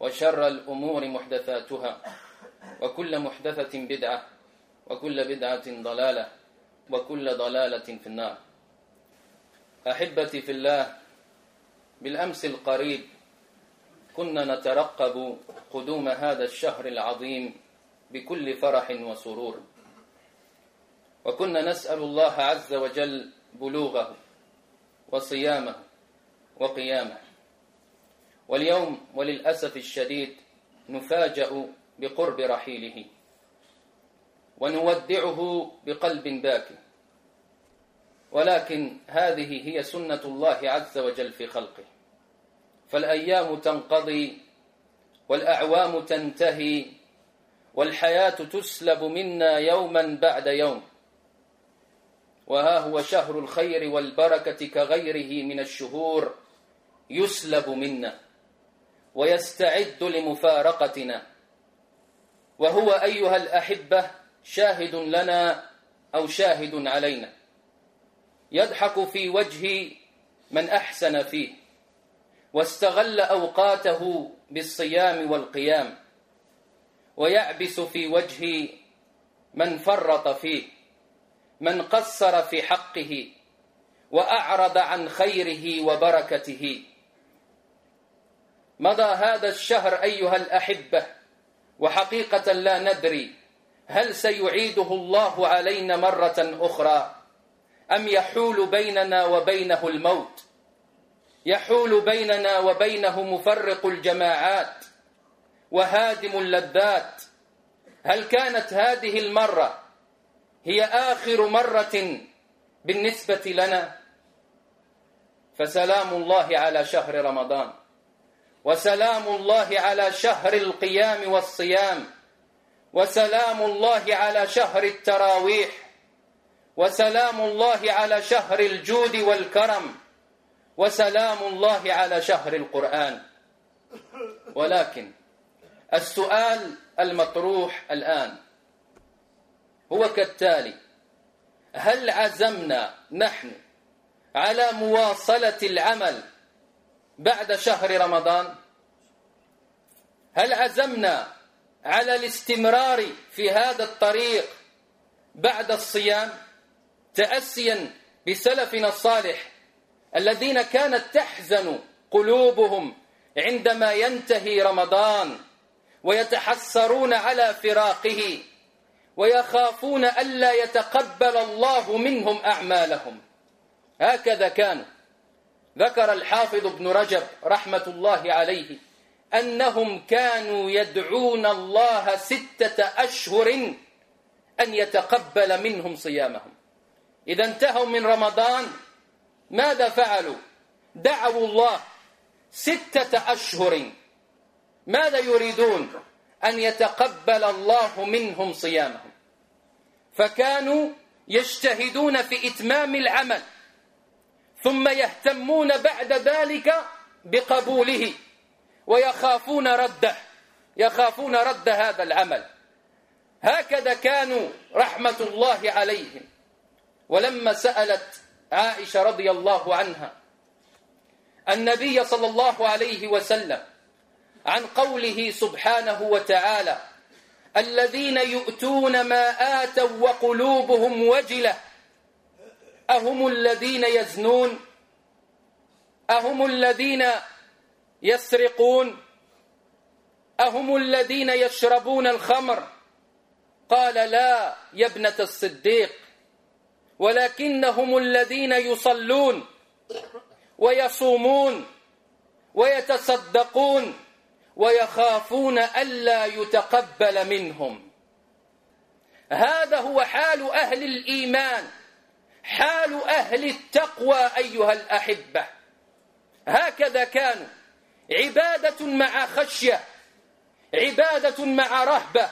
وشر الأمور محدثاتها وكل محدثة بدعة وكل بدعة ضلالة وكل ضلالة في النار. أحبتي في الله بالأمس القريب كنا نترقب قدوم هذا الشهر العظيم بكل فرح وسرور. وكنا نسأل الله عز وجل بلوغه وصيامه وقيامه. واليوم وللأسف الشديد نفاجأ بقرب رحيله ونودعه بقلب باكٍ. ولكن هذه هي سنة الله عز وجل في خلقه. فالأيام تنقضي والأعوام تنتهي والحياة تسلب منا يوما بعد يوم. وها هو شهر الخير والبركة كغيره من الشهور يسلب منا. ويستعد لمفارقتنا. وهو أيها الأحبة شاهد لنا أو شاهد علينا. يضحك في وجه من أحسن فيه. واستغل أوقاته بالصيام والقيام. ويعبس في وجه من فرط فيه. من قصر في حقه. وأعرض عن خيره وبركته. مضى هذا الشهر أيها الأحبة وحقيقة لا ندري هل سيعيده الله علينا مرة أخرى أم يحول بيننا وبينه الموت؟ يحول بيننا وبينه مفرق الجماعات وهادم اللذات. هل كانت هذه المرة هي آخر مرة بالنسبة لنا؟ فسلام الله على شهر رمضان. وسلام الله على شهر القيام والصيام وسلام الله على شهر التراويح وسلام الله على شهر الجود والكرم وسلام الله على شهر القرآن ولكن السؤال المطروح الآن هو كالتالي هل عزمنا نحن على مواصلة العمل بعد شهر رمضان هل عزمنا على الاستمرار في هذا الطريق بعد الصيام؟ تأسيا بسلفنا الصالح الذين كانت تحزن قلوبهم عندما ينتهي رمضان ويتحسرون على فراقه ويخافون ألا يتقبل الله منهم أعمالهم. هكذا كانوا. ذكر الحافظ ابن رجب رحمة الله عليه أنهم كانوا يدعون الله ستة أشهر أن يتقبل منهم صيامهم. إذا انتهوا من رمضان ماذا فعلوا؟ دعوا الله ستة أشهر. ماذا يريدون؟ أن يتقبل الله منهم صيامهم. فكانوا يجتهدون في إتمام العمل. ثم يهتمون بعد ذلك بقبوله ويخافون رده يخافون رد هذا العمل. هكذا كانوا رحمة الله عليهم. ولما سألت عائشة رضي الله عنها النبي صلى الله عليه وسلم عن قوله سبحانه وتعالى الذين يؤتون ما آتوا وقلوبهم وجلة أهم الذين يزنون؟ أهم الذين يسرقون؟ أهم الذين يشربون الخمر؟ قال لا يا ابنة الصديق ولكنهم الذين يصلون ويصومون ويتصدقون ويخافون ألا يتقبل منهم. هذا هو حال أهل الإيمان. حال أهل التقوى أيها الأحبة. هكذا كانوا. عبادة مع خشية عبادة مع رهبة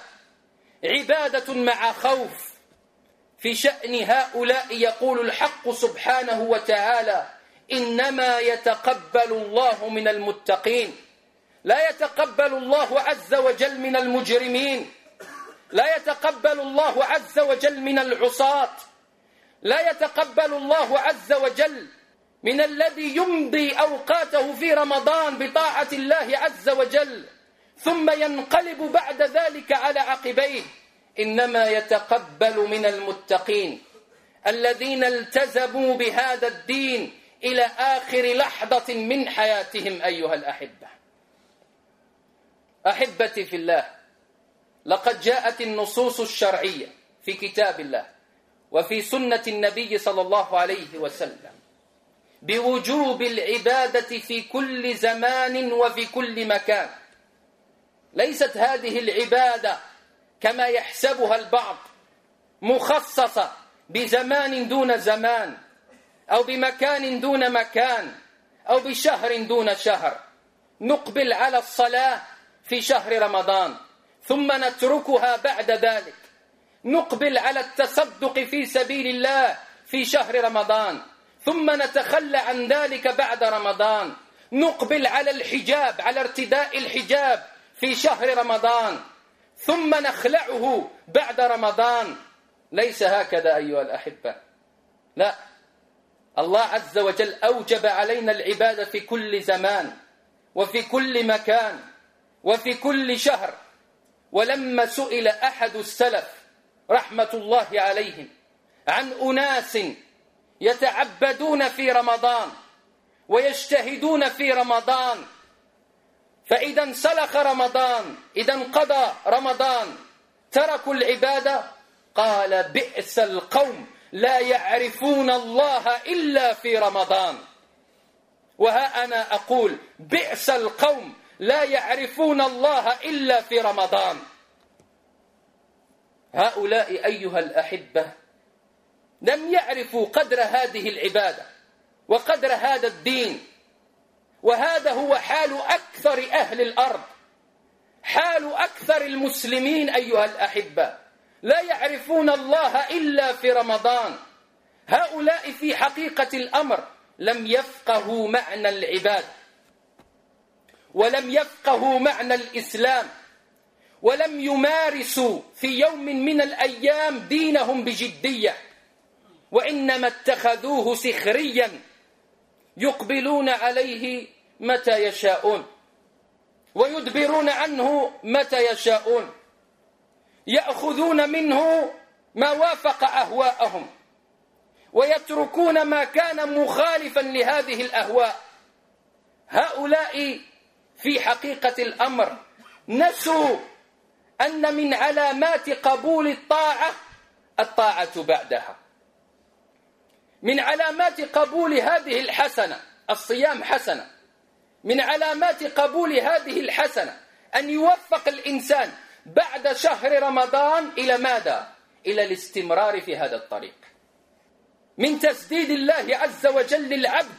عبادة مع خوف. في شأن هؤلاء يقول الحق سبحانه وتعالى إنما يتقبل الله من المتقين. لا يتقبل الله عز وجل من المجرمين. لا يتقبل الله عز وجل من العصاة. لا يتقبل الله عز وجل من الذي يمضي أوقاته في رمضان بطاعة الله عز وجل ثم ينقلب بعد ذلك على عقبيه. إنما يتقبل من المتقين الذين التزموا بهذا الدين إلى آخر لحظة من حياتهم أيها الأحبة. أحبتي في الله لقد جاءت النصوص الشرعية في كتاب الله وفي سنة النبي صلى الله عليه وسلم. بوجوب العبادة في كل زمان وفي كل مكان. ليست هذه العبادة كما يحسبها البعض مخصصة بزمان دون زمان أو بمكان دون مكان أو بشهر دون شهر. نقبل على الصلاة في شهر رمضان ثم نتركها بعد ذلك. نقبل على التصدق في سبيل الله في شهر رمضان. ثم نتخلى عن ذلك بعد رمضان. نقبل على الحجاب على ارتداء الحجاب في شهر رمضان. ثم نخلعه بعد رمضان. ليس هكذا أيها الأحبة. لا. الله عز وجل أوجب علينا العبادة في كل زمان وفي كل مكان وفي كل شهر. ولما سئل أحد السلف رحمة الله عليهم عن أناس يتعبدون في رمضان ويجتهدون في رمضان. فإذا انسلخ رمضان إذا انقضى رمضان تركوا العبادة؟ قال بئس القوم لا يعرفون الله إلا في رمضان. وها أنا أقول بئس القوم لا يعرفون الله إلا في رمضان. هؤلاء أيها الأحبة لم يعرفوا قدر هذه العبادة وقدر هذا الدين وهذا هو حال أكثر أهل الأرض حال أكثر المسلمين أيها الأحبة. لا يعرفون الله إلا في رمضان. هؤلاء في حقيقة الأمر لم يفقهوا معنى العبادة ولم يفقهوا معنى الإسلام. ولم يمارسوا في يوم من الأيام دينهم بجدية وإنما اتخذوه سخريا يقبلون عليه متى يشاءون ويدبرون عنه متى يشاءون يأخذون منه ما وافق أهواءهم ويتركون ما كان مخالفا لهذه الأهواء. هؤلاء في حقيقة الأمر نسوا أن من علامات قبول الطاعة الطاعة بعدها. من علامات قبول هذه الحسنة الصيام حسنة. من علامات قبول هذه الحسنة أن يوفق الإنسان بعد شهر رمضان إلى ماذا؟ إلى الاستمرار في هذا الطريق. من تسديد الله عز وجل للعبد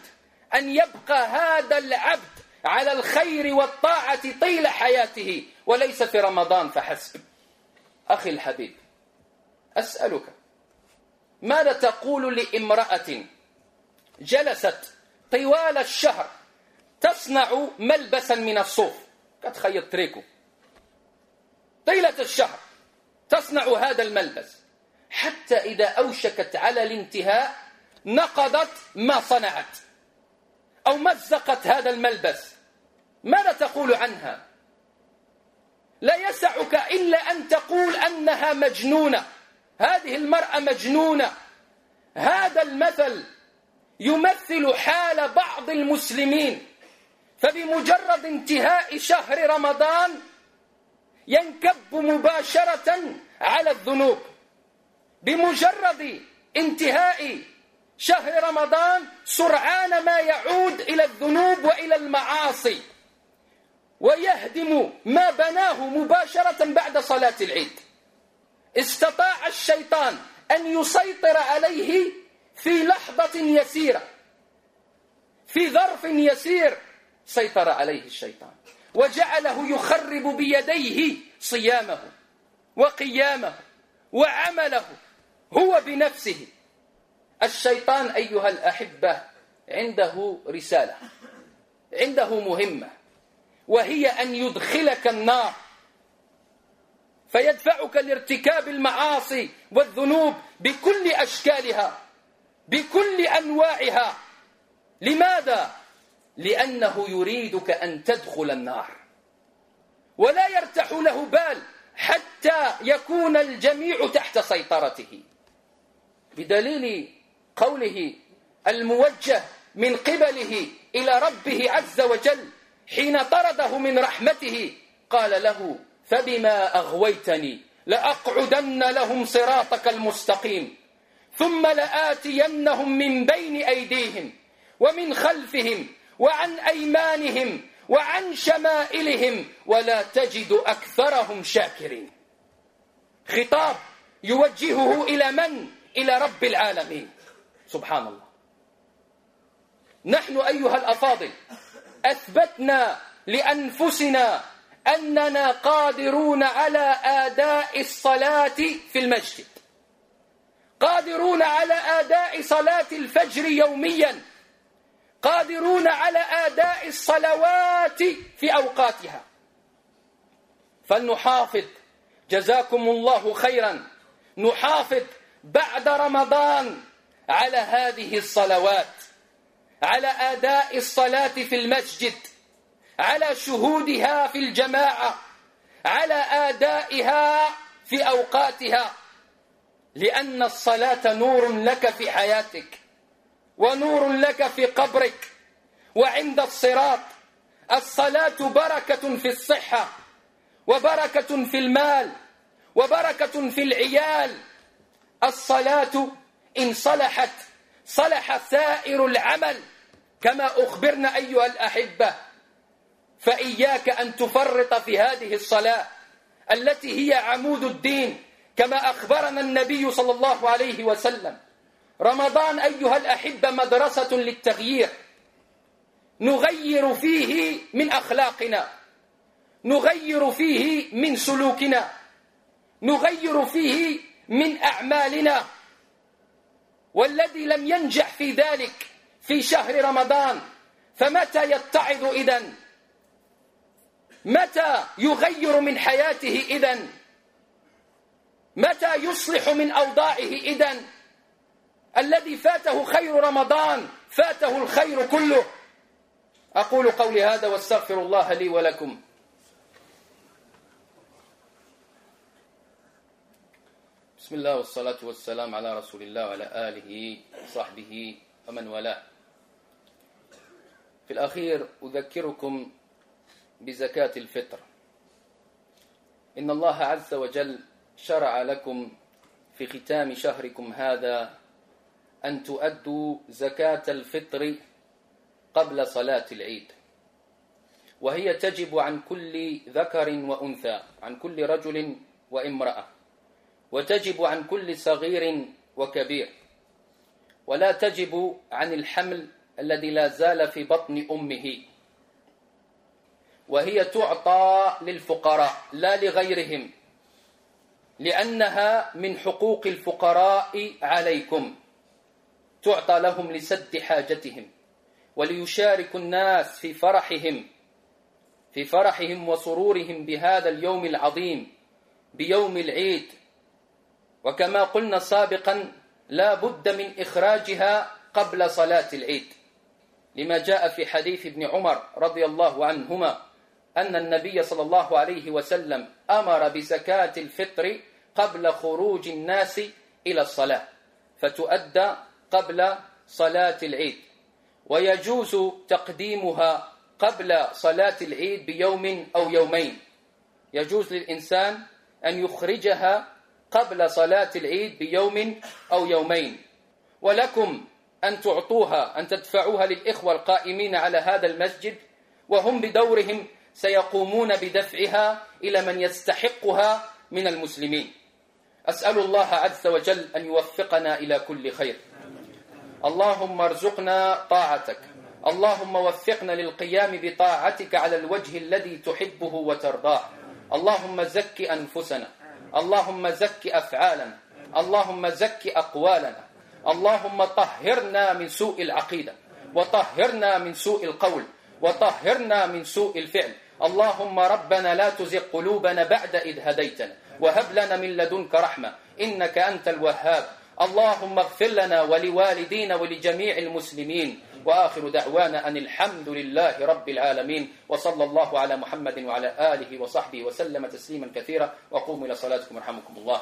أن يبقى هذا العبد على الخير والطاعة طيل حياته وليس في رمضان فحسب. أخي الحبيب أسألك ماذا تقول لامرأة جلست طوال الشهر تصنع ملبسا من الصوف؟ كتخيط تريكو طيلة الشهر تصنع هذا الملبس حتى إذا أوشكت على الانتهاء نقضت ما صنعت أو مزقت هذا الملبس. ماذا تقول عنها؟ لا يسعك إلا أن تقول أنها مجنونة. هذه المرأة مجنونة. هذا المثل يمثل حال بعض المسلمين. فبمجرد انتهاء شهر رمضان ينكب مباشرة على الذنوب. بمجرد انتهاء شهر رمضان سرعان ما يعود إلى الذنوب وإلى المعاصي. ويهدم ما بناه مباشرة بعد صلاة العيد. استطاع الشيطان أن يسيطر عليه في لحظة يسيرة. في ظرف يسير سيطر عليه الشيطان. وجعله يخرب بيديه صيامه وقيامه وعمله هو بنفسه. الشيطان أيها الأحبة عنده رسالة عنده مهمة. وهي أن يدخلك النار. فيدفعك لارتكاب المعاصي والذنوب بكل أشكالها بكل أنواعها. لماذا؟ لأنه يريدك أن تدخل النار. ولا يرتح له بال حتى يكون الجميع تحت سيطرته. بدليل قوله الموجه من قبله إلى ربه عز وجل حين طرده من رحمته قال له فبما أغويتني لأقعدن لهم صراطك المستقيم ثم لآتينهم من بين أيديهم ومن خلفهم وعن أيمانهم وعن شمائلهم ولا تجد أكثرهم شاكرين. خطاب يوجهه إلى من؟ إلى رب العالمين. سبحان الله. نحن أيها الأفاضل أثبتنا لأنفسنا أننا قادرون على آداء الصلاة في المسجد. قادرون على آداء صلاة الفجر يوميا. قادرون على آداء الصلوات في أوقاتها. فلنحافظ. جزاكم الله خيرا. نحافظ بعد رمضان على هذه الصلوات. على آداء الصلاة في المسجد على شهودها في الجماعة على آدائها في أوقاتها. لأن الصلاة نور لك في حياتك ونور لك في قبرك وعند الصراط الصلاة بركة في الصحة وبركة في المال وبركة في العيال. الصلاة إن صلحت صلح سائر العمل كما أخبرنا أيها الأحبة. فإياك أن تفرط في هذه الصلاة التي هي عمود الدين كما أخبرنا النبي صلى الله عليه وسلم. رمضان أيها الأحبة مدرسة للتغيير. نغير فيه من أخلاقنا. نغير فيه من سلوكنا. نغير فيه من أعمالنا. والذي لم ينجح في ذلك في شهر رمضان فمتى يتعظ إذن؟ متى يغير من حياته إذن؟ متى يصلح من أوضاعه إذن؟ الذي فاته خير رمضان فاته الخير كله. أقول قولي هذا واستغفر الله لي ولكم. بسم الله والصلاة والسلام على رسول الله وعلى آله وصحبه ومن والاه. في الأخير أذكركم بزكاة الفطر. إن الله عز وجل شرع لكم في ختام شهركم هذا أن تؤدوا زكاة الفطر قبل صلاة العيد. وهي تجب عن كل ذكر وأنثى عن كل رجل وامرأة. وتجب عن كل صغير وكبير. ولا تجب عن الحمل الذي لا زال في بطن أمه. وهي تعطى للفقراء لا لغيرهم. لأنها من حقوق الفقراء عليكم. تعطى لهم لسد حاجتهم. وليشارك الناس في فرحهم. في فرحهم وسرورهم بهذا اليوم العظيم بيوم العيد. وكما قلنا سابقا لا بد من إخراجها قبل صلاة العيد. لما جاء في حديث ابن عمر رضي الله عنهما أن النبي صلى الله عليه وسلم أمر بزكاة الفطر قبل خروج الناس إلى الصلاة فتؤدى قبل صلاة العيد. ويجوز تقديمها قبل صلاة العيد بيوم أو يومين. يجوز للإنسان أن يخرجها قبل صلاة العيد بيوم أو يومين. ولكم أن تعطوها أن تدفعوها للإخوة القائمين على هذا المسجد وهم بدورهم سيقومون بدفعها إلى من يستحقها من المسلمين. أسأل الله عز وجل أن يوفقنا إلى كل خير. اللهم ارزقنا طاعتك. اللهم وفقنا للقيام بطاعتك على الوجه الذي تحبه وترضاه. اللهم زك أنفسنا. اللهم زك أفعالنا. اللهم زك أقوالنا. اللهم طهرنا من سوء العقيدة. وطهرنا من سوء القول. وطهرنا من سوء الفعل. اللهم ربنا لا تزغ قلوبنا بعد إذ هديتنا. وهب لنا من لدنك رحمة. إنك أنت الوهاب. اللهم اغفر لنا ولوالدينا ولجميع المسلمين. وآخر دعوانا أن الحمد لله رب العالمين وصلى الله على محمد وعلى آله وصحبه وسلم تسليما كثيرا وقوموا إلى صلاتكم رحمكم الله.